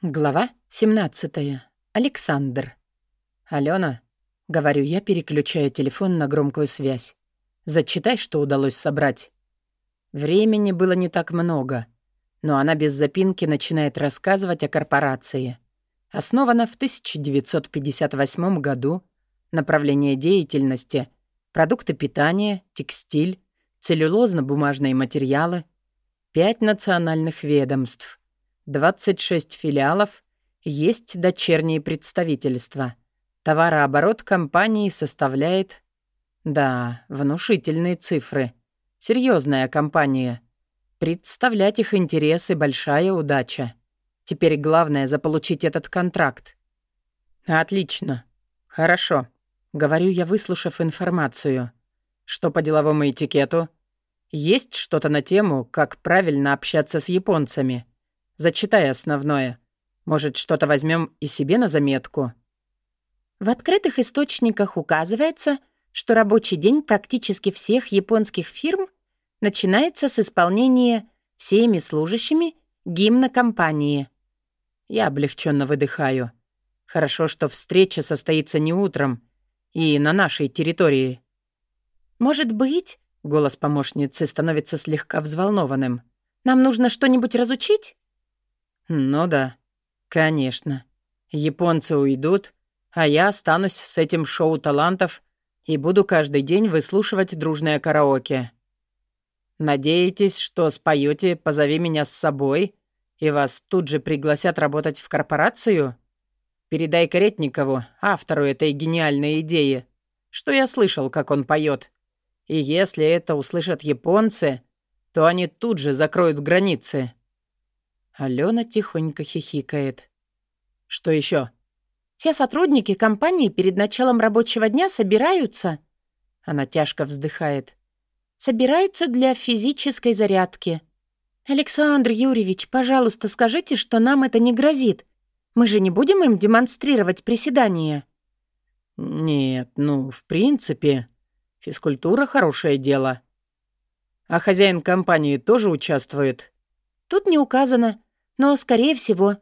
Глава 17. Александр. «Алена», — говорю я, переключая телефон на громкую связь, «зачитай, что удалось собрать». Времени было не так много, но она без запинки начинает рассказывать о корпорации. Основана в 1958 году, направление деятельности — продукты питания, текстиль, целлюлозно-бумажные материалы, пять национальных ведомств, 26 филиалов, есть дочерние представительства. Товарооборот компании составляет... Да, внушительные цифры. Серьезная компания. Представлять их интересы — большая удача. Теперь главное — заполучить этот контракт. Отлично. Хорошо. Говорю я, выслушав информацию. Что по деловому этикету? Есть что-то на тему, как правильно общаться с японцами? Зачитай основное. Может, что-то возьмем и себе на заметку?» В открытых источниках указывается, что рабочий день практически всех японских фирм начинается с исполнения всеми служащими гимна компании. Я облегченно выдыхаю. Хорошо, что встреча состоится не утром и на нашей территории. «Может быть...» — голос помощницы становится слегка взволнованным. «Нам нужно что-нибудь разучить?» «Ну да, конечно. Японцы уйдут, а я останусь с этим шоу талантов и буду каждый день выслушивать дружное караоке. Надеетесь, что споете «Позови меня с собой» и вас тут же пригласят работать в корпорацию? Передай Каретникову, автору этой гениальной идеи, что я слышал, как он поет. И если это услышат японцы, то они тут же закроют границы. Алена тихонько хихикает. «Что еще? «Все сотрудники компании перед началом рабочего дня собираются...» Она тяжко вздыхает. «Собираются для физической зарядки. Александр Юрьевич, пожалуйста, скажите, что нам это не грозит. Мы же не будем им демонстрировать приседания». «Нет, ну, в принципе, физкультура — хорошее дело. А хозяин компании тоже участвует?» «Тут не указано но, скорее всего,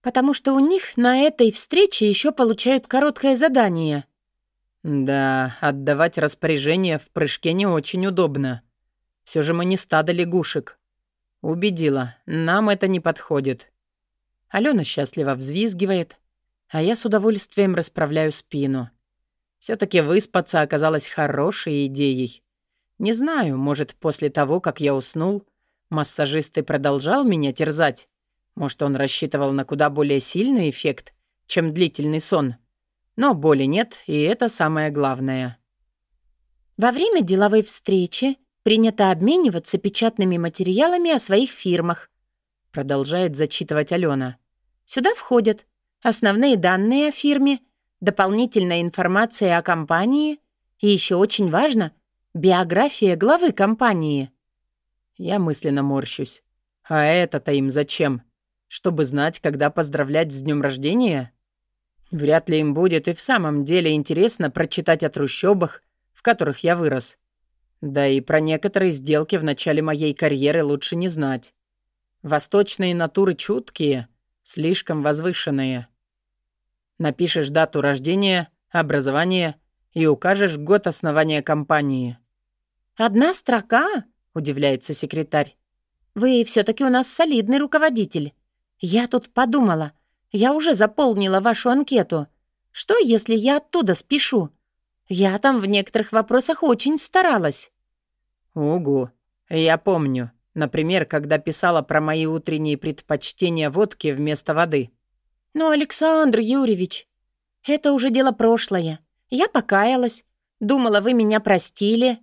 потому что у них на этой встрече еще получают короткое задание. Да, отдавать распоряжение в прыжке не очень удобно. Все же мы не стадо лягушек. Убедила, нам это не подходит. Алена счастливо взвизгивает, а я с удовольствием расправляю спину. все таки выспаться оказалось хорошей идеей. Не знаю, может, после того, как я уснул, массажист и продолжал меня терзать, может, он рассчитывал на куда более сильный эффект, чем длительный сон. Но боли нет, и это самое главное. Во время деловой встречи принято обмениваться печатными материалами о своих фирмах, продолжает зачитывать Алена. Сюда входят основные данные о фирме, дополнительная информация о компании и еще очень важно биография главы компании. Я мысленно морщусь. А это-то им зачем? Чтобы знать, когда поздравлять с днем рождения? Вряд ли им будет и в самом деле интересно прочитать о трущобах, в которых я вырос. Да и про некоторые сделки в начале моей карьеры лучше не знать. Восточные натуры чуткие, слишком возвышенные. Напишешь дату рождения, образование и укажешь год основания компании. «Одна строка?» — удивляется секретарь. «Вы все таки у нас солидный руководитель. «Я тут подумала. Я уже заполнила вашу анкету. Что, если я оттуда спешу? Я там в некоторых вопросах очень старалась». «Угу. Я помню. Например, когда писала про мои утренние предпочтения водки вместо воды». «Ну, Александр Юрьевич, это уже дело прошлое. Я покаялась. Думала, вы меня простили».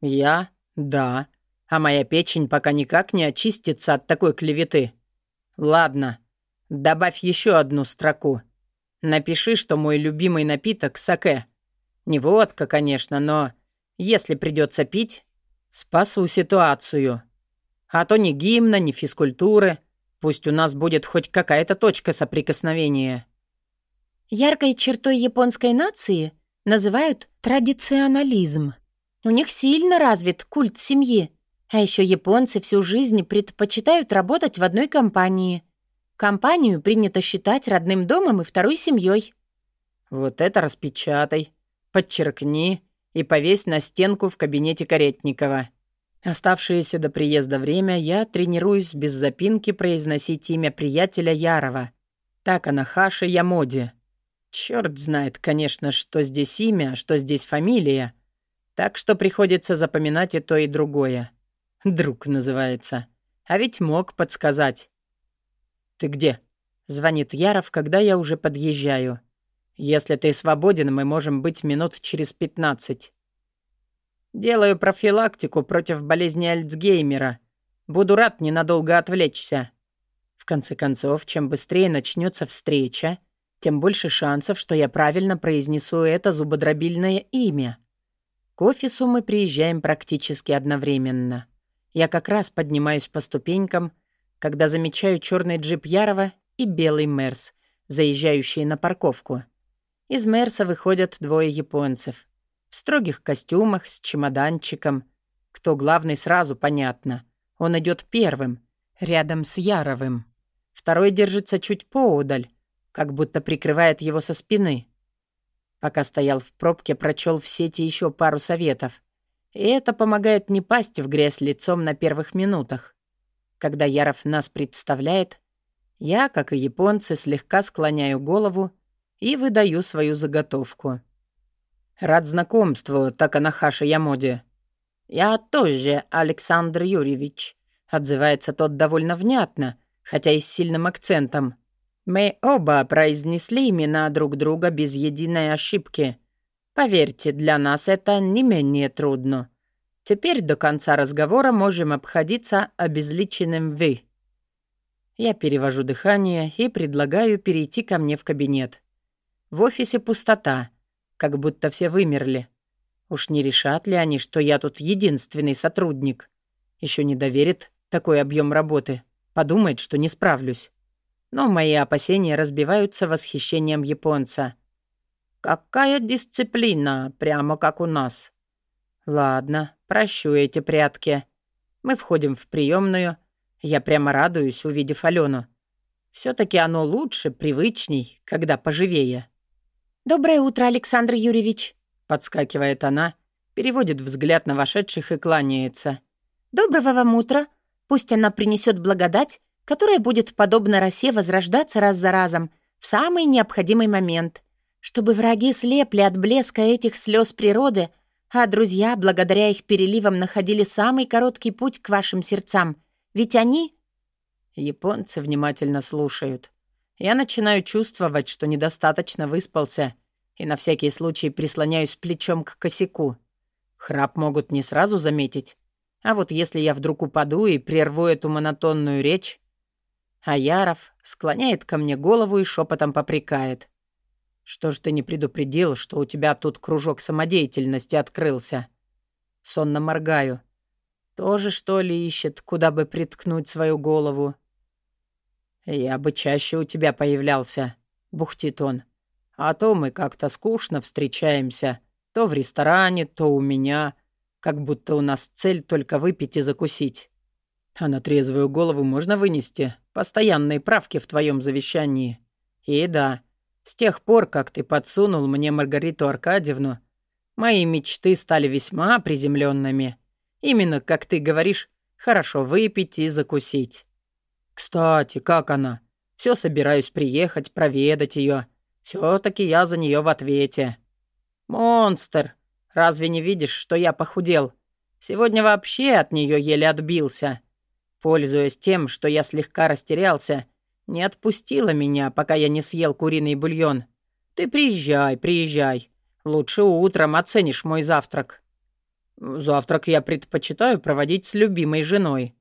«Я? Да. А моя печень пока никак не очистится от такой клеветы». «Ладно, добавь еще одну строку. Напиши, что мой любимый напиток — саке. Не водка, конечно, но если придется пить, спасу ситуацию. А то ни гимна, ни физкультуры. Пусть у нас будет хоть какая-то точка соприкосновения». Яркой чертой японской нации называют традиционализм. У них сильно развит культ семьи, а еще японцы всю жизнь предпочитают работать в одной компании. Компанию принято считать родным домом и второй семьей. Вот это распечатай, подчеркни и повесь на стенку в кабинете Каретникова. Оставшееся до приезда время я тренируюсь без запинки произносить имя приятеля Ярова. Так она Хаша Ямоди. Черт знает, конечно, что здесь имя, что здесь фамилия. Так что приходится запоминать и то, и другое. Друг называется. А ведь мог подсказать. «Ты где?» — звонит Яров, когда я уже подъезжаю. «Если ты свободен, мы можем быть минут через пятнадцать». «Делаю профилактику против болезни Альцгеймера. Буду рад ненадолго отвлечься». В конце концов, чем быстрее начнется встреча, тем больше шансов, что я правильно произнесу это зубодробильное имя. К офису мы приезжаем практически одновременно. Я как раз поднимаюсь по ступенькам, когда замечаю черный джип Ярова и белый Мерс, заезжающие на парковку. Из Мерса выходят двое японцев. В строгих костюмах, с чемоданчиком. Кто главный, сразу понятно. Он идет первым, рядом с Яровым. Второй держится чуть поудаль, как будто прикрывает его со спины. Пока стоял в пробке, прочел в сети еще пару советов. И это помогает не пасть в грязь лицом на первых минутах. Когда Яров нас представляет, я, как и японцы, слегка склоняю голову и выдаю свою заготовку. «Рад знакомству, Таканахаша Ямоди». «Я тоже, Александр Юрьевич», — отзывается тот довольно внятно, хотя и с сильным акцентом. Мы оба произнесли имена друг друга без единой ошибки. Поверьте, для нас это не менее трудно. Теперь до конца разговора можем обходиться обезличенным «вы». Я перевожу дыхание и предлагаю перейти ко мне в кабинет. В офисе пустота, как будто все вымерли. Уж не решат ли они, что я тут единственный сотрудник? Еще не доверит такой объем работы. Подумает, что не справлюсь но мои опасения разбиваются восхищением японца. «Какая дисциплина, прямо как у нас». «Ладно, прощу эти прятки. Мы входим в приемную. Я прямо радуюсь, увидев Алену. все таки оно лучше, привычней, когда поживее». «Доброе утро, Александр Юрьевич», — подскакивает она, переводит взгляд на вошедших и кланяется. «Доброго вам утра. Пусть она принесет благодать которая будет, подобно росе, возрождаться раз за разом в самый необходимый момент, чтобы враги слепли от блеска этих слез природы, а друзья, благодаря их переливам, находили самый короткий путь к вашим сердцам. Ведь они... Японцы внимательно слушают. Я начинаю чувствовать, что недостаточно выспался, и на всякий случай прислоняюсь плечом к косяку. Храп могут не сразу заметить, а вот если я вдруг упаду и прерву эту монотонную речь, Аяров склоняет ко мне голову и шепотом попрекает. «Что ж ты не предупредил, что у тебя тут кружок самодеятельности открылся?» Сонно моргаю. «Тоже, что ли, ищет, куда бы приткнуть свою голову?» «Я бы чаще у тебя появлялся», — бухтит он. «А то мы как-то скучно встречаемся. То в ресторане, то у меня. Как будто у нас цель только выпить и закусить. А на трезвую голову можно вынести постоянные правки в твоем завещании. И да, с тех пор, как ты подсунул мне Маргариту Аркадьевну, мои мечты стали весьма приземленными. Именно, как ты говоришь, хорошо выпить и закусить. Кстати, как она? Все собираюсь приехать, проведать ее. Все-таки я за нее в ответе. Монстр! Разве не видишь, что я похудел? Сегодня вообще от нее еле отбился. Пользуясь тем, что я слегка растерялся, не отпустила меня, пока я не съел куриный бульон. Ты приезжай, приезжай. Лучше утром оценишь мой завтрак. Завтрак я предпочитаю проводить с любимой женой.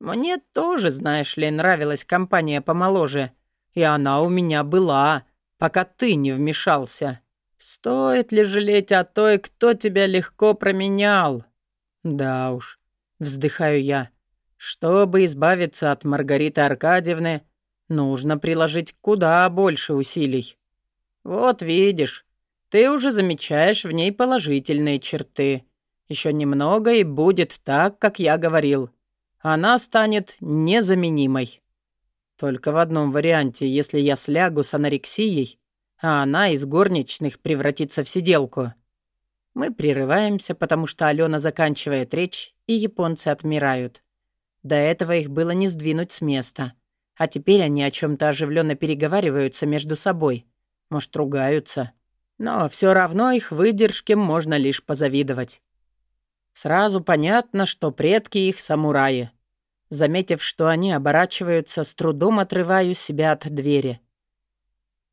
Мне тоже, знаешь ли, нравилась компания помоложе. И она у меня была, пока ты не вмешался. Стоит ли жалеть о той, кто тебя легко променял? Да уж, вздыхаю я. Чтобы избавиться от Маргариты Аркадьевны, нужно приложить куда больше усилий. Вот видишь, ты уже замечаешь в ней положительные черты. Еще немного и будет так, как я говорил. Она станет незаменимой. Только в одном варианте, если я слягу с анорексией, а она из горничных превратится в сиделку. Мы прерываемся, потому что Алена заканчивает речь, и японцы отмирают. До этого их было не сдвинуть с места. А теперь они о чем то оживленно переговариваются между собой. Может, ругаются. Но все равно их выдержке можно лишь позавидовать. Сразу понятно, что предки их самураи. Заметив, что они оборачиваются, с трудом отрываю себя от двери.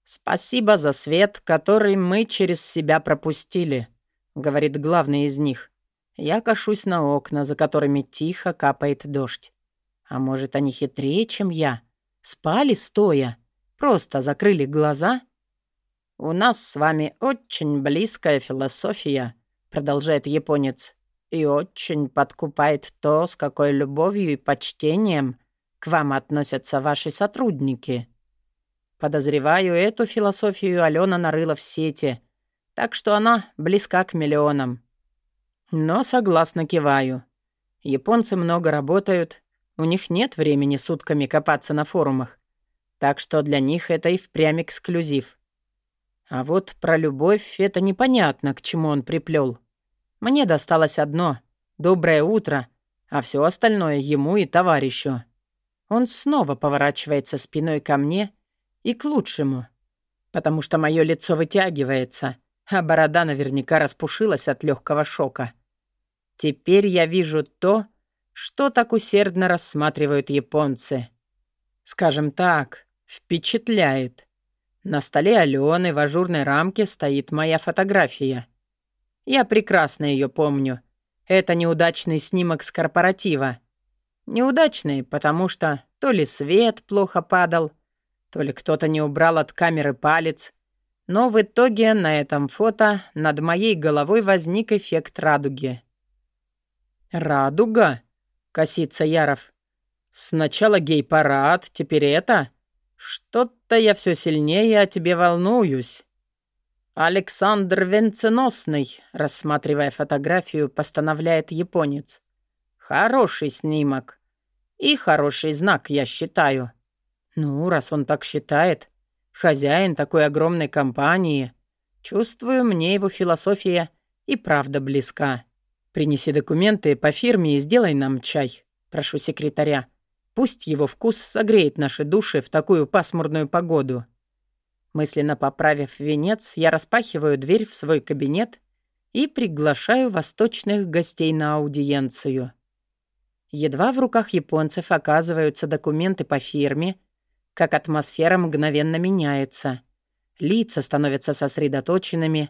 «Спасибо за свет, который мы через себя пропустили», — говорит главный из них. Я кашусь на окна, за которыми тихо капает дождь. А может, они хитрее, чем я? Спали стоя? Просто закрыли глаза? «У нас с вами очень близкая философия», — продолжает японец и очень подкупает то, с какой любовью и почтением к вам относятся ваши сотрудники. Подозреваю, эту философию Алена нарыла в сети, так что она близка к миллионам. Но согласно киваю. Японцы много работают, у них нет времени сутками копаться на форумах, так что для них это и впрямь эксклюзив. А вот про любовь это непонятно, к чему он приплел. Мне досталось одно — доброе утро, а все остальное ему и товарищу. Он снова поворачивается спиной ко мне и к лучшему, потому что мое лицо вытягивается, а борода наверняка распушилась от легкого шока. Теперь я вижу то, что так усердно рассматривают японцы. Скажем так, впечатляет. На столе Алены в ажурной рамке стоит моя фотография — я прекрасно ее помню. Это неудачный снимок с корпоратива. Неудачный, потому что то ли свет плохо падал, то ли кто-то не убрал от камеры палец. Но в итоге на этом фото над моей головой возник эффект радуги. «Радуга?» — косится Яров. «Сначала гей-парад, теперь это? Что-то я все сильнее о тебе волнуюсь». «Александр Венценосный», рассматривая фотографию, постановляет японец. «Хороший снимок. И хороший знак, я считаю». «Ну, раз он так считает, хозяин такой огромной компании, чувствую, мне его философия и правда близка. Принеси документы по фирме и сделай нам чай. Прошу секретаря. Пусть его вкус согреет наши души в такую пасмурную погоду». Мысленно поправив венец, я распахиваю дверь в свой кабинет и приглашаю восточных гостей на аудиенцию. Едва в руках японцев оказываются документы по фирме, как атмосфера мгновенно меняется. Лица становятся сосредоточенными,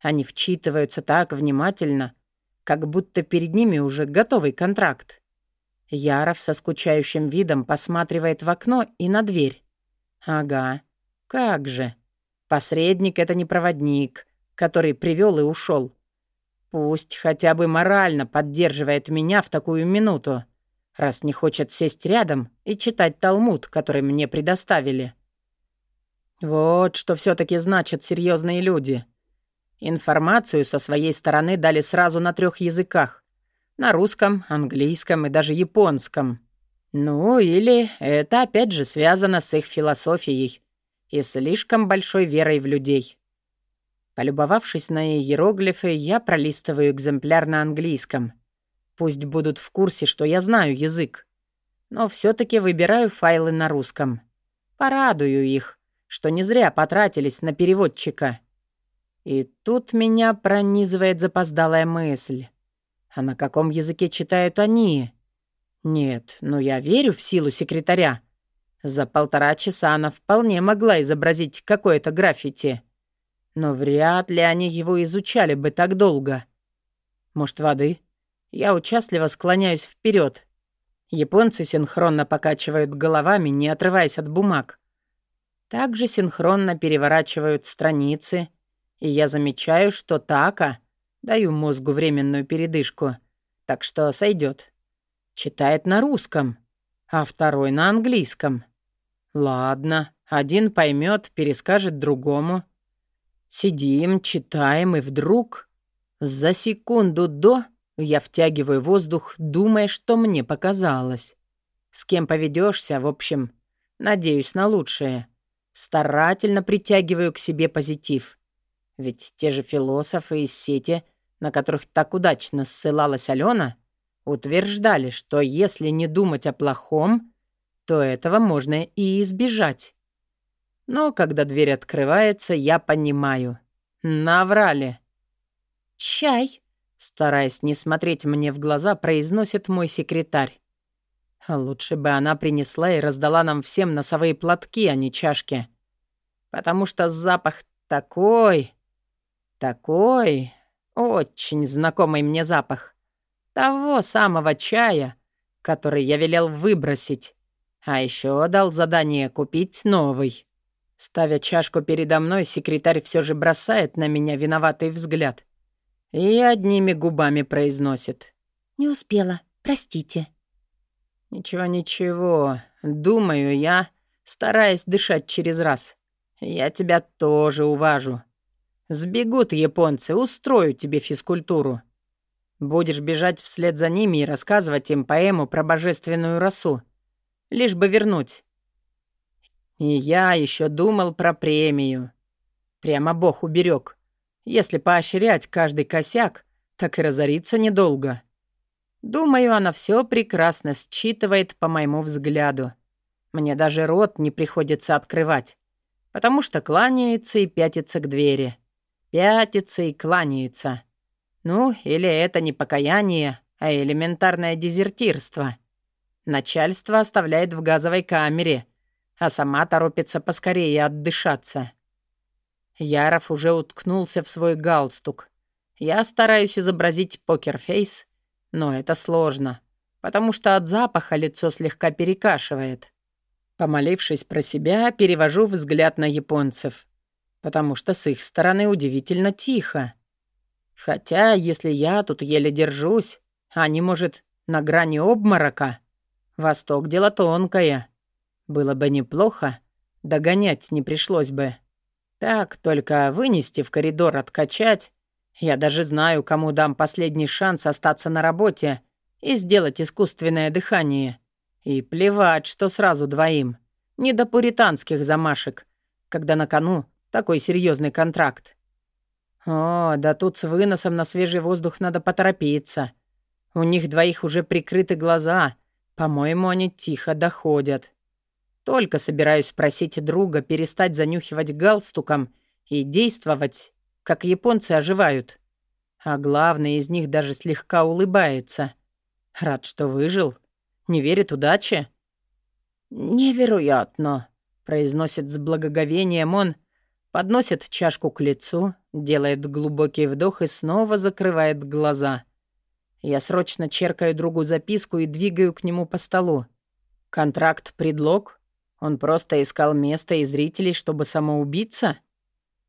они вчитываются так внимательно, как будто перед ними уже готовый контракт. Яров со скучающим видом посматривает в окно и на дверь. «Ага, как же. Посредник — это не проводник, который привел и ушел. Пусть хотя бы морально поддерживает меня в такую минуту, раз не хочет сесть рядом и читать Талмуд, который мне предоставили. Вот что все таки значат серьезные люди. Информацию со своей стороны дали сразу на трех языках. На русском, английском и даже японском. Ну, или это опять же связано с их философией, и слишком большой верой в людей. Полюбовавшись на иероглифы, я пролистываю экземпляр на английском. Пусть будут в курсе, что я знаю язык. Но все таки выбираю файлы на русском. Порадую их, что не зря потратились на переводчика. И тут меня пронизывает запоздалая мысль. А на каком языке читают они? Нет, ну я верю в силу секретаря. За полтора часа она вполне могла изобразить какое-то граффити. Но вряд ли они его изучали бы так долго. Может, воды? Я участливо склоняюсь вперед. Японцы синхронно покачивают головами, не отрываясь от бумаг. Также синхронно переворачивают страницы, и я замечаю, что Така, даю мозгу временную передышку, так что сойдет, читает на русском, а второй на английском. Ладно, один поймет, перескажет другому. Сидим, читаем, и вдруг... За секунду до я втягиваю воздух, думая, что мне показалось. С кем поведешься, в общем, Надеюсь на лучшее. Старательно притягиваю к себе позитив. Ведь те же философы из сети, на которых так удачно ссылалась Алена, утверждали, что если не думать о плохом, то этого можно и избежать. Но когда дверь открывается, я понимаю. Наврали. «Чай», — стараясь не смотреть мне в глаза, произносит мой секретарь. Лучше бы она принесла и раздала нам всем носовые платки, а не чашки. Потому что запах такой... Такой... Очень знакомый мне запах. Того самого чая, который я велел выбросить. А еще дал задание купить новый. Ставя чашку передо мной, секретарь все же бросает на меня виноватый взгляд и одними губами произносит. «Не успела. Простите». «Ничего-ничего. Думаю я, стараясь дышать через раз. Я тебя тоже уважу. Сбегут японцы, устрою тебе физкультуру. Будешь бежать вслед за ними и рассказывать им поэму про божественную росу. Лишь бы вернуть. И я еще думал про премию. Прямо бог уберег. Если поощрять каждый косяк, так и разориться недолго. Думаю, она все прекрасно считывает по моему взгляду. Мне даже рот не приходится открывать, потому что кланяется и пятится к двери. Пятится и кланяется. Ну, или это не покаяние, а элементарное дезертирство. Начальство оставляет в газовой камере, а сама торопится поскорее отдышаться. Яров уже уткнулся в свой галстук. Я стараюсь изобразить покерфейс, но это сложно, потому что от запаха лицо слегка перекашивает. Помолившись про себя, перевожу взгляд на японцев, потому что с их стороны удивительно тихо. Хотя, если я тут еле держусь, они, может, на грани обморока. Восток — дело тонкое. Было бы неплохо, догонять не пришлось бы. Так, только вынести в коридор, откачать. Я даже знаю, кому дам последний шанс остаться на работе и сделать искусственное дыхание. И плевать, что сразу двоим. Не до пуританских замашек, когда на кону такой серьезный контракт. О, да тут с выносом на свежий воздух надо поторопиться. У них двоих уже прикрыты глаза. По-моему, они тихо доходят. Только собираюсь просить друга перестать занюхивать галстуком и действовать, как японцы оживают. А главный из них даже слегка улыбается. Рад, что выжил. Не верит удаче. «Невероятно», — произносит с благоговением он, подносит чашку к лицу, делает глубокий вдох и снова закрывает глаза. Я срочно черкаю другу записку и двигаю к нему по столу. Контракт — предлог? Он просто искал место и зрителей, чтобы самоубиться?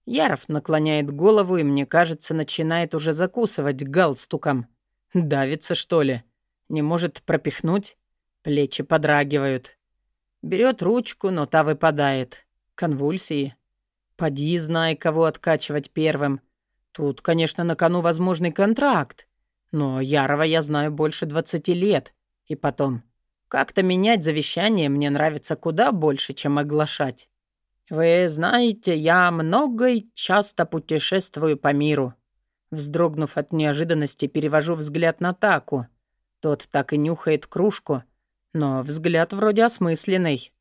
Яров наклоняет голову и, мне кажется, начинает уже закусывать галстуком. Давится, что ли? Не может пропихнуть? Плечи подрагивают. Берет ручку, но та выпадает. Конвульсии. Поди, знай, кого откачивать первым. Тут, конечно, на кону возможный контракт. Но Ярова я знаю больше двадцати лет. И потом, как-то менять завещание мне нравится куда больше, чем оглашать. Вы знаете, я много и часто путешествую по миру. Вздрогнув от неожиданности, перевожу взгляд на Таку. Тот так и нюхает кружку, но взгляд вроде осмысленный.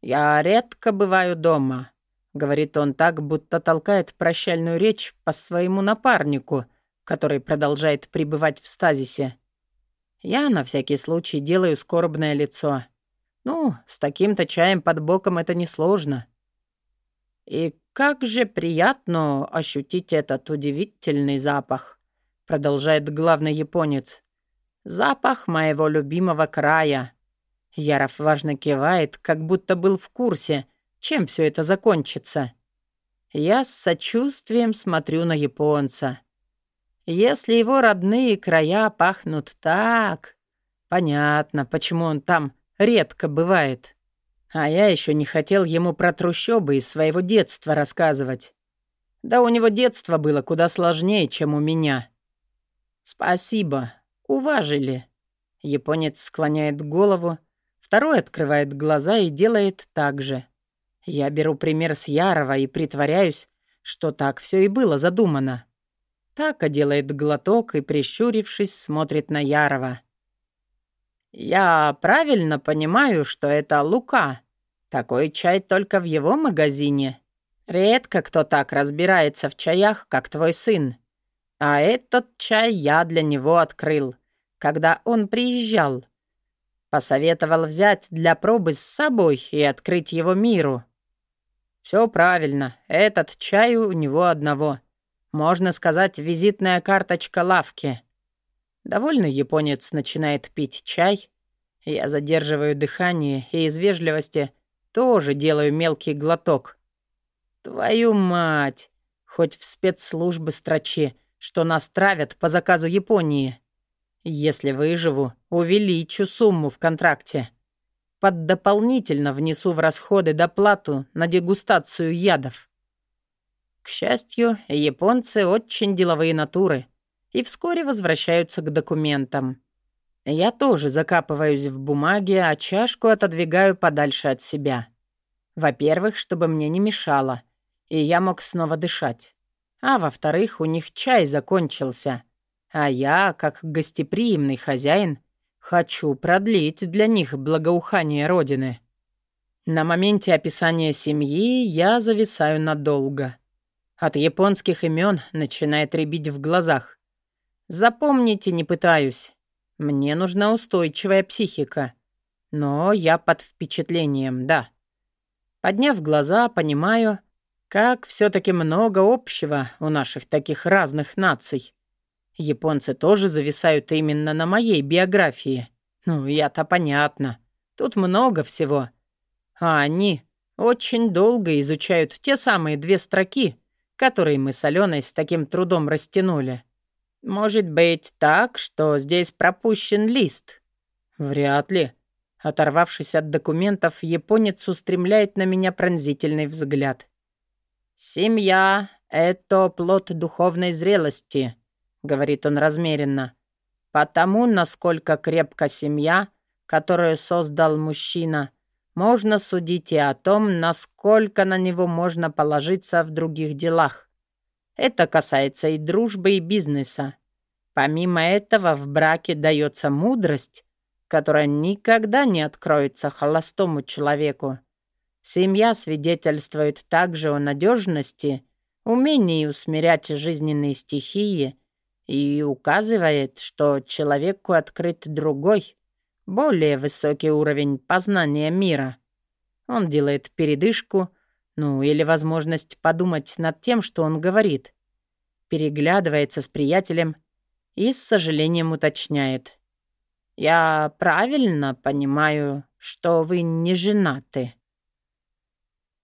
«Я редко бываю дома», — говорит он так, будто толкает прощальную речь по своему напарнику, который продолжает пребывать в стазисе. Я на всякий случай делаю скорбное лицо. Ну, с таким-то чаем под боком это несложно. И как же приятно ощутить этот удивительный запах, продолжает главный японец. Запах моего любимого края. Яров важно кивает, как будто был в курсе, чем все это закончится. Я с сочувствием смотрю на японца. Если его родные края пахнут так... Понятно, почему он там редко бывает. А я еще не хотел ему про трущобы из своего детства рассказывать. Да у него детство было куда сложнее, чем у меня. Спасибо, уважили. Японец склоняет голову, Второй открывает глаза и делает так же. Я беру пример с Ярова и притворяюсь, что так все и было задумано. Така делает глоток и, прищурившись, смотрит на Ярова. «Я правильно понимаю, что это Лука. Такой чай только в его магазине. Редко кто так разбирается в чаях, как твой сын. А этот чай я для него открыл, когда он приезжал. Посоветовал взять для пробы с собой и открыть его миру. Все правильно, этот чай у него одного. Можно сказать, визитная карточка лавки. Довольный японец начинает пить чай. Я задерживаю дыхание и из вежливости тоже делаю мелкий глоток. Твою мать! Хоть в спецслужбы строчи, что нас травят по заказу Японии. Если выживу, увеличу сумму в контракте. Под дополнительно внесу в расходы доплату на дегустацию ядов. К счастью, японцы очень деловые натуры и вскоре возвращаются к документам. Я тоже закапываюсь в бумаге, а чашку отодвигаю подальше от себя. Во-первых, чтобы мне не мешало, и я мог снова дышать. А во-вторых, у них чай закончился — а я, как гостеприимный хозяин, хочу продлить для них благоухание Родины. На моменте описания семьи я зависаю надолго. От японских имен начинает рябить в глазах. Запомните, не пытаюсь. Мне нужна устойчивая психика. Но я под впечатлением, да. Подняв глаза, понимаю, как все таки много общего у наших таких разных наций. Японцы тоже зависают именно на моей биографии. Ну, я-то понятно. Тут много всего. А они очень долго изучают те самые две строки, которые мы с Аленой с таким трудом растянули. Может быть так, что здесь пропущен лист? Вряд ли. Оторвавшись от документов, японец устремляет на меня пронзительный взгляд. «Семья — это плод духовной зрелости», говорит он размеренно. Потому, насколько крепка семья, которую создал мужчина, можно судить и о том, насколько на него можно положиться в других делах. Это касается и дружбы, и бизнеса. Помимо этого, в браке дается мудрость, которая никогда не откроется холостому человеку. Семья свидетельствует также о надежности, умении усмирять жизненные стихии и указывает, что человеку открыт другой, более высокий уровень познания мира. Он делает передышку, ну или возможность подумать над тем, что он говорит. Переглядывается с приятелем и с сожалением уточняет. «Я правильно понимаю, что вы не женаты?»